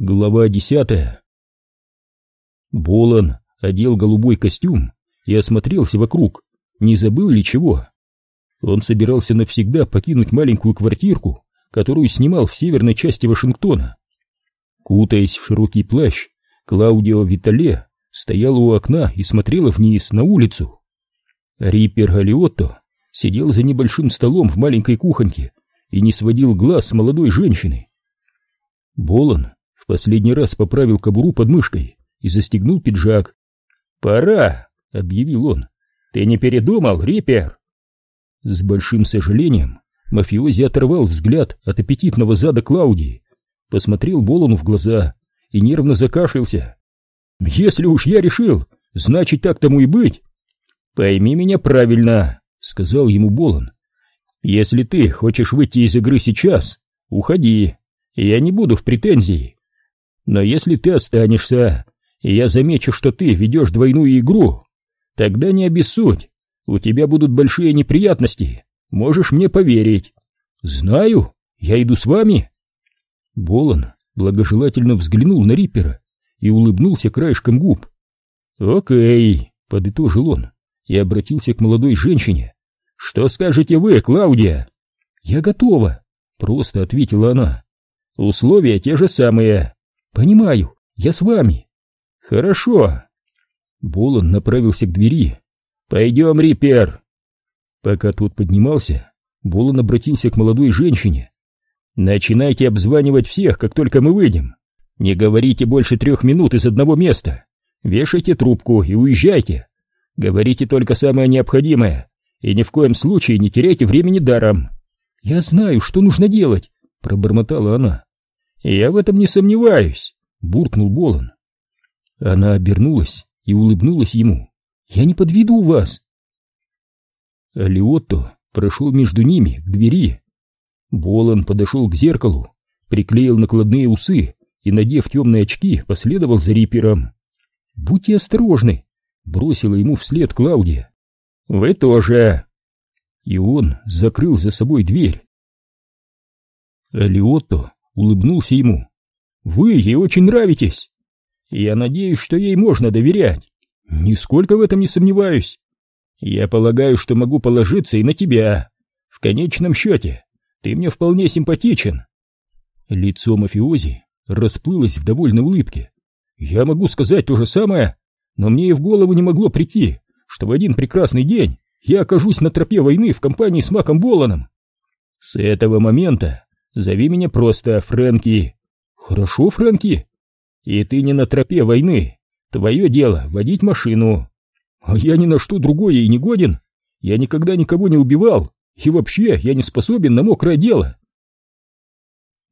Глава десятая. Болон одел голубой костюм и осмотрелся вокруг, не забыл ли чего. Он собирался навсегда покинуть маленькую квартирку, которую снимал в северной части Вашингтона. Кутаясь в широкий плащ, Клаудио Витале стояла у окна и смотрела вниз на улицу. Риппер Галиотто сидел за небольшим столом в маленькой кухоньке и не сводил глаз с молодой женщины. Болон последний раз поправил кобуру под мышкой и застегнул пиджак. «Пора!» — объявил он. «Ты не передумал, Риппер?» С большим сожалением мафиози оторвал взгляд от аппетитного зада Клаудии, посмотрел Болону в глаза и нервно закашлялся. «Если уж я решил, значит так тому и быть!» «Пойми меня правильно», — сказал ему Болон. «Если ты хочешь выйти из игры сейчас, уходи, я не буду в претензии. Но если ты останешься, и я замечу, что ты ведешь двойную игру, тогда не обессудь, у тебя будут большие неприятности, можешь мне поверить. Знаю, я иду с вами. Болон благожелательно взглянул на Риппера и улыбнулся краешком губ. «Окей», — подытожил он и обратился к молодой женщине. «Что скажете вы, Клаудия?» «Я готова», — просто ответила она. «Условия те же самые. «Понимаю, я с вами». «Хорошо». Болон направился к двери. «Пойдем, Риппер». Пока тот поднимался, Болон обратился к молодой женщине. «Начинайте обзванивать всех, как только мы выйдем. Не говорите больше трех минут из одного места. Вешайте трубку и уезжайте. Говорите только самое необходимое, и ни в коем случае не теряйте времени даром». «Я знаю, что нужно делать», — пробормотала она. «Я в этом не сомневаюсь», — буркнул Болон. Она обернулась и улыбнулась ему. «Я не подведу вас». Алиотто прошел между ними к двери. Болон подошел к зеркалу, приклеил накладные усы и, надев темные очки, последовал за Рипером. «Будьте осторожны!» — бросила ему вслед Клаудия. «Вы тоже!» И он закрыл за собой дверь. Алиотто улыбнулся ему. «Вы ей очень нравитесь. Я надеюсь, что ей можно доверять. Нисколько в этом не сомневаюсь. Я полагаю, что могу положиться и на тебя. В конечном счете, ты мне вполне симпатичен». Лицо мафиози расплылось в довольной улыбке. «Я могу сказать то же самое, но мне и в голову не могло прийти, что в один прекрасный день я окажусь на тропе войны в компании с Маком Боланом. С этого момента Зови меня просто Фрэнки. Хорошо, Фрэнки? И ты не на тропе войны. Твое дело — водить машину. А я ни на что другое и не годен. Я никогда никого не убивал. И вообще, я не способен на мокрое дело.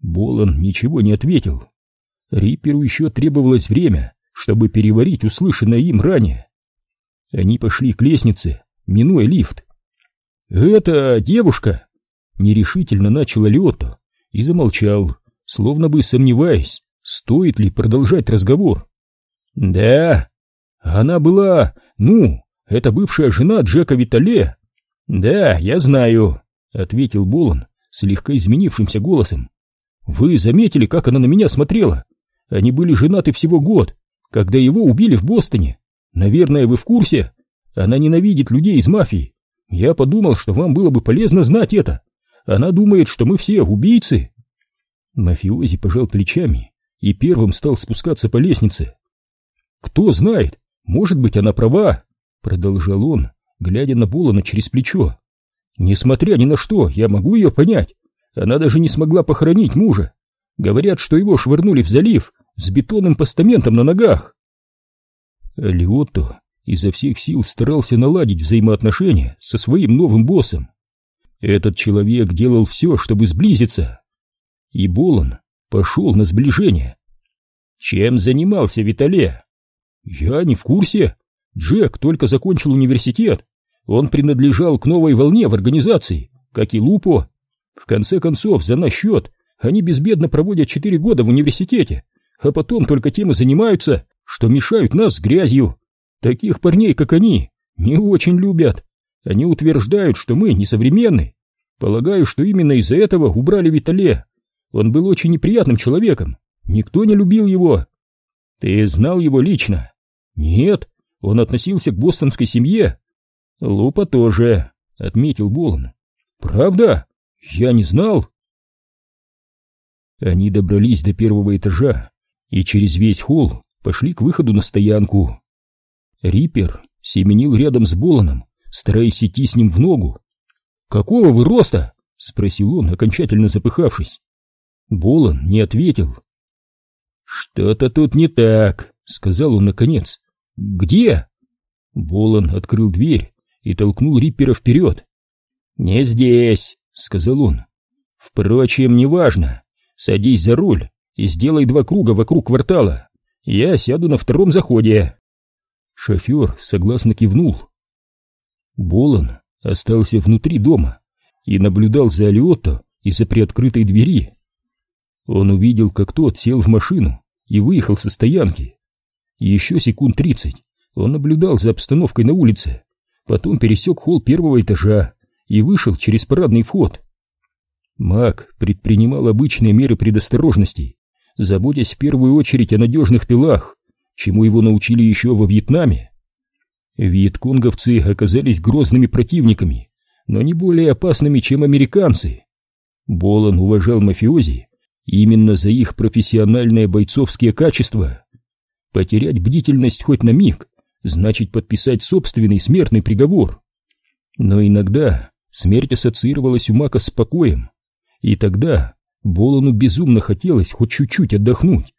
Болон ничего не ответил. Рипперу еще требовалось время, чтобы переварить услышанное им ранее. Они пошли к лестнице, минуя лифт. «Это девушка!» — нерешительно начала Лиотто и замолчал, словно бы сомневаясь, стоит ли продолжать разговор. «Да, она была, ну, это бывшая жена Джека Витале». «Да, я знаю», — ответил Болон слегка изменившимся голосом. «Вы заметили, как она на меня смотрела? Они были женаты всего год, когда его убили в Бостоне. Наверное, вы в курсе? Она ненавидит людей из мафии. Я подумал, что вам было бы полезно знать это. Она думает, что мы все убийцы. Мафиози пожал плечами и первым стал спускаться по лестнице. Кто знает, может быть, она права, продолжал он, глядя на Болона через плечо. Несмотря ни на что, я могу ее понять. Она даже не смогла похоронить мужа. Говорят, что его швырнули в залив с бетонным постаментом на ногах. Лиотто изо всех сил старался наладить взаимоотношения со своим новым боссом. Этот человек делал все, чтобы сблизиться. И Болон пошел на сближение. Чем занимался Витале? Я не в курсе. Джек только закончил университет. Он принадлежал к новой волне в организации, как и Лупо. В конце концов, за наш счет, они безбедно проводят четыре года в университете, а потом только тем и занимаются, что мешают нас с грязью. Таких парней, как они, не очень любят. Они утверждают, что мы несовременны. Полагаю, что именно из-за этого убрали Витале. Он был очень неприятным человеком, Никто не любил его. Ты знал его лично? Нет, он относился к бостонской семье. Лупа тоже, отметил Болон. Правда? Я не знал. Они добрались до первого этажа и через весь холл пошли к выходу на стоянку. Риппер семенил рядом с Болоном, стараясь идти с ним в ногу. «Какого вы роста?» — спросил он, окончательно запыхавшись. Болон не ответил. «Что-то тут не так», — сказал он наконец. «Где?» Болон открыл дверь и толкнул Риппера вперед. «Не здесь», — сказал он. «Впрочем, неважно. Садись за руль и сделай два круга вокруг квартала. Я сяду на втором заходе». Шофер согласно кивнул. Болон остался внутри дома и наблюдал за Алиотто из-за приоткрытой двери. Он увидел, как тот сел в машину и выехал со стоянки. Еще секунд тридцать он наблюдал за обстановкой на улице, потом пересек холл первого этажа и вышел через парадный вход. Мак предпринимал обычные меры предосторожности, заботясь в первую очередь о надежных тылах, чему его научили еще во Вьетнаме. Вьетконговцы оказались грозными противниками, но не более опасными, чем американцы. Болон уважал мафиози именно за их профессиональные бойцовские качества. Потерять бдительность хоть на миг значит подписать собственный смертный приговор. Но иногда смерть ассоциировалась у Мака с покоем, и тогда Болону безумно хотелось хоть чуть-чуть отдохнуть.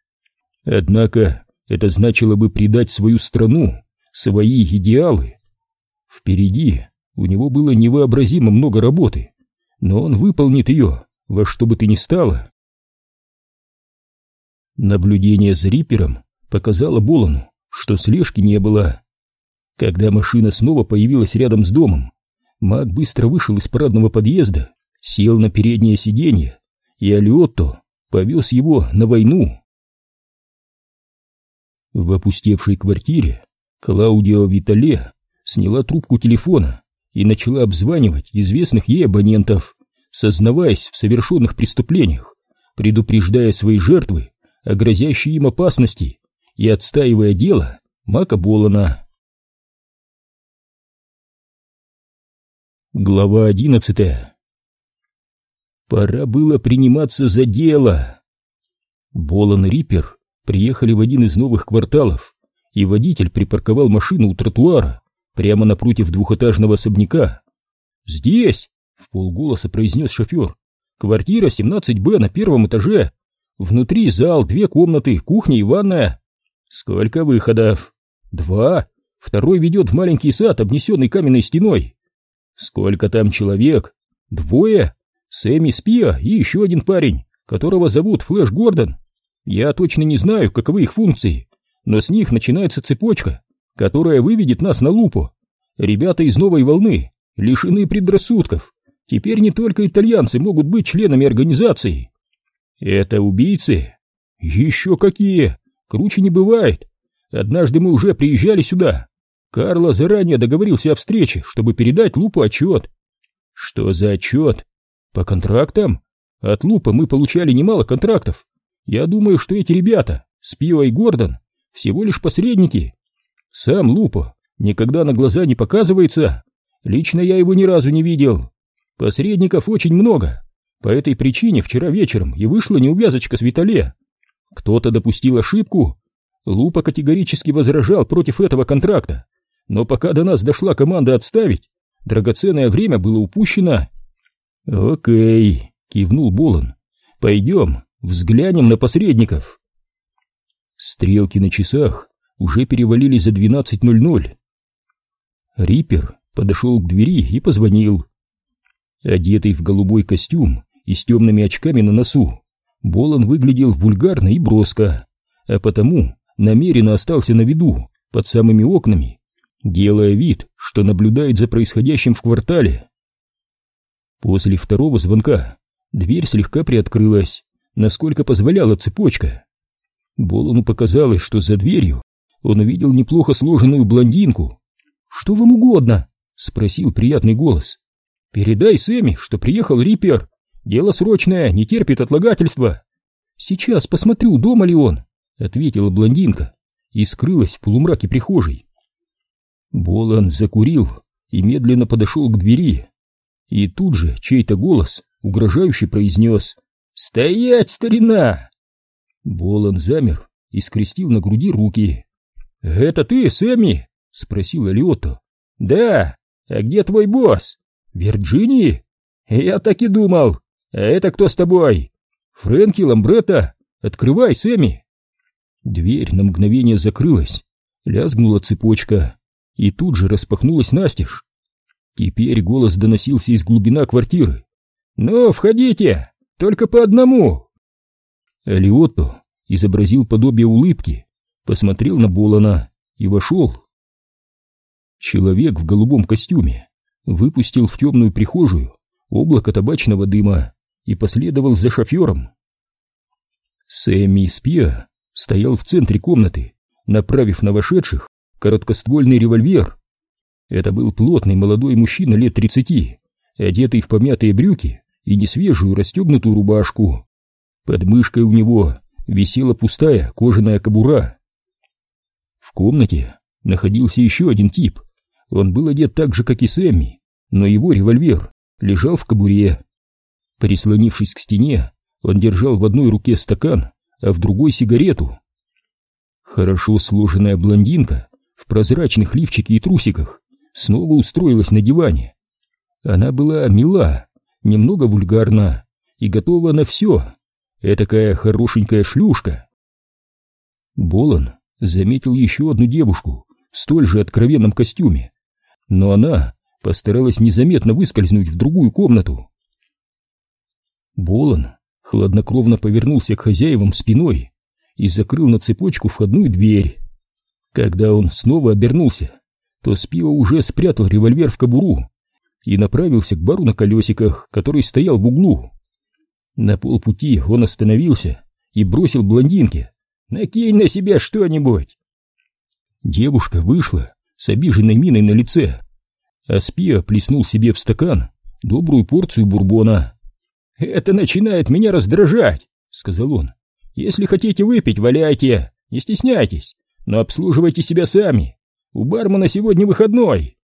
Однако это значило бы предать свою страну, свои идеалы. Впереди у него было невообразимо много работы, но он выполнит ее во что бы то ни стало. Наблюдение за Рипером показало Болону, что слежки не было. Когда машина снова появилась рядом с домом, Мак быстро вышел из парадного подъезда, сел на переднее сиденье, и Алиотто повез его на войну. В опустевшей квартире Клаудио Витале сняла трубку телефона и начала обзванивать известных ей абонентов, сознаваясь в совершенных преступлениях, предупреждая свои жертвы о грозящей им опасности и отстаивая дело Мака Болана. Глава одиннадцатая Пора было приниматься за дело. Болан и Риппер приехали в один из новых кварталов, и водитель припарковал машину у тротуара прямо напротив двухэтажного особняка. «Здесь!» — в полголоса произнес шофер. «Квартира 17Б на первом этаже. Внутри зал, две комнаты, кухня и ванная. Сколько выходов? Два. Второй ведет в маленький сад, обнесенный каменной стеной. Сколько там человек? Двое. Сэмми Спиа и еще один парень, которого зовут Флэш Гордон. Я точно не знаю, каковы их функции, но с них начинается цепочка, которая выведет нас на лупу. Ребята из новой волны лишены предрассудков. Теперь не только итальянцы могут быть членами организации. Это убийцы? Еще какие! Круче не бывает. Однажды мы уже приезжали сюда. Карло заранее договорился о встрече, чтобы передать Лупу отчет. Что за отчет? По контрактам? От Лупа мы получали немало контрактов. Я думаю, что эти ребята, Спива и Гордон, всего лишь посредники. Сам Лупо никогда на глаза не показывается. Лично я его ни разу не видел. Посредников очень много. По этой причине вчера вечером и вышла неувязочка с Витале. Кто-то допустил ошибку. Лупа категорически возражал против этого контракта. Но пока до нас дошла команда отставить, драгоценное время было упущено. «Окей», — кивнул Болон. «Пойдем, взглянем на посредников». Стрелки на часах уже перевалили за 12.00. Риппер подошел к двери и позвонил. Одетый в голубой костюм и с темными очками на носу, Болон выглядел вульгарно и броско, а потому намеренно остался на виду, под самыми окнами, делая вид, что наблюдает за происходящим в квартале. После второго звонка дверь слегка приоткрылась, насколько позволяла цепочка. Болону показалось, что за дверью он увидел неплохо сложенную блондинку. «Что вам угодно?» — спросил приятный голос. «Передай Сэмми, что приехал Риппер. Дело срочное, не терпит отлагательства. Сейчас посмотрю, дома ли он, ответила блондинка и скрылась в полумраке прихожей. Болан закурил и медленно подошел к двери. И тут же чей-то голос угрожающе произнес «Стоять, старина!» Болан замер и скрестил на груди руки. «Это ты, Сэмми?» — спросил Алиотто. «Да. А где твой босс? Вирджинии?» «Я так и думал. А это кто с тобой?» «Фрэнки Ламбретта. Открывай, Сэмми!» Дверь на мгновение закрылась, лязгнула цепочка и тут же распахнулась настежь. Теперь голос доносился из глубина квартиры. «Ну, входите! Только по одному!» Алиотто изобразил подобие улыбки, посмотрел на Болана и вошел. Человек в голубом костюме выпустил в темную прихожую облако табачного дыма и последовал за шофером. Сэмми Спиа стоял в центре комнаты, направив на вошедших короткоствольный револьвер. Это был плотный молодой мужчина лет тридцати, одетый в помятые брюки и несвежую расстегнутую рубашку. Под мышкой у него висела пустая кожаная кобура. В комнате находился еще один тип. Он был одет так же, как и Сэмми, но его револьвер лежал в кобуре. Прислонившись к стене, он держал в одной руке стакан, а в другой сигарету. Хорошо сложенная блондинка в прозрачных лифчике и трусиках снова устроилась на диване. Она была мила, немного вульгарна и готова на все. Этакая хорошенькая шлюшка. Болон заметил еще одну девушку в столь же откровенном костюме, но она постаралась незаметно выскользнуть в другую комнату. Болон хладнокровно повернулся к хозяевам спиной и закрыл на цепочку входную дверь. Когда он снова обернулся, то Спио уже спрятал револьвер в кобуру и направился к бару на колесиках, который стоял в углу. На полпути он остановился и бросил блондинке «Накинь на себя что-нибудь!» Девушка вышла с обиженной миной на лице, а Спио плеснул себе в стакан добрую порцию бурбона. «Это начинает меня раздражать», — сказал он. «Если хотите выпить, валяйте, не стесняйтесь, но обслуживайте себя сами. У бармена сегодня выходной».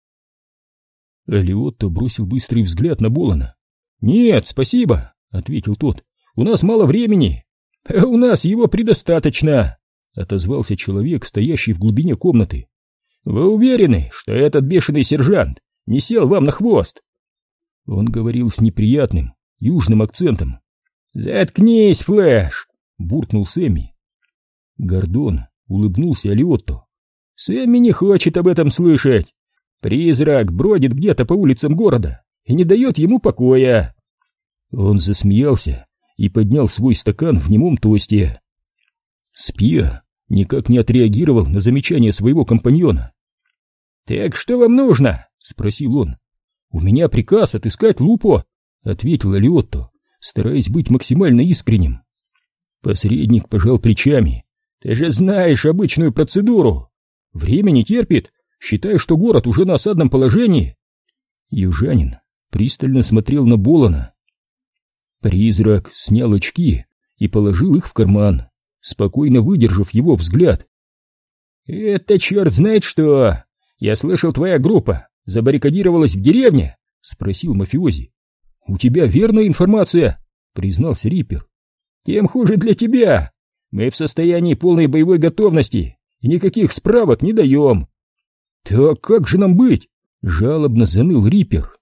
Алиотто бросил быстрый взгляд на Болана. «Нет, спасибо», — ответил тот. «У нас мало времени». «А у нас его предостаточно», — отозвался человек, стоящий в глубине комнаты. «Вы уверены, что этот бешеный сержант не сел вам на хвост?» Он говорил с неприятным, южным акцентом. «Заткнись, Флэш!» — буркнул Сэмми. Гордон улыбнулся Алиотто. «Сэмми не хочет об этом слышать. Призрак бродит где-то по улицам города и не дает ему покоя». Он засмеялся и поднял свой стакан в немом тосте. Спия никак не отреагировал на замечание своего компаньона. «Так что вам нужно?» — спросил он. «У меня приказ отыскать Лупо — ответил Алиотто, стараясь быть максимально искренним. Посредник пожал плечами. «Ты же знаешь обычную процедуру. Время не терпит. Считай, что город уже на осадном положении». Южанин пристально смотрел на Болона. Призрак снял очки и положил их в карман, спокойно выдержав его взгляд. «Это черт знает что! Я слышал, твоя группа забаррикадировалась в деревне?» — спросил мафиози. «У тебя верная информация», — признался Риппер. «Тем хуже для тебя. Мы в состоянии полной боевой готовности и никаких справок не даем». «Так как же нам быть?» — жалобно заныл Риппер.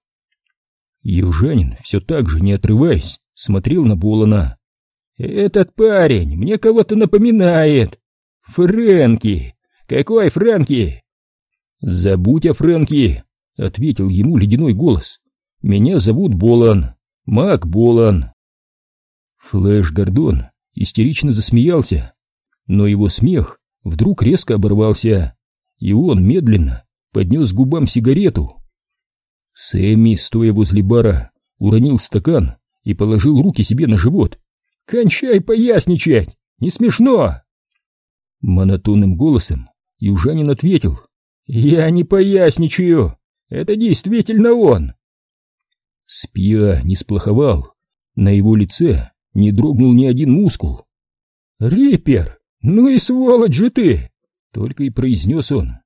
Южанин, все так же, не отрываясь, смотрел на Болона. «Этот парень мне кого-то напоминает. Фрэнки! Какой Фрэнки?» «Забудь о Фрэнки!» — ответил ему ледяной голос. Меня зовут Болан, Мак Болан. Флэш Гордон истерично засмеялся, но его смех вдруг резко оборвался, и он медленно поднес к губам сигарету. Сэмми, стоя возле бара, уронил стакан и положил руки себе на живот. «Кончай поясничать! Не смешно!» Монотонным голосом южанин ответил. «Я не поясничаю! Это действительно он!» Спиа не сплоховал, на его лице не дрогнул ни один мускул. «Риппер, ну и сволочь же ты!» — только и произнес он.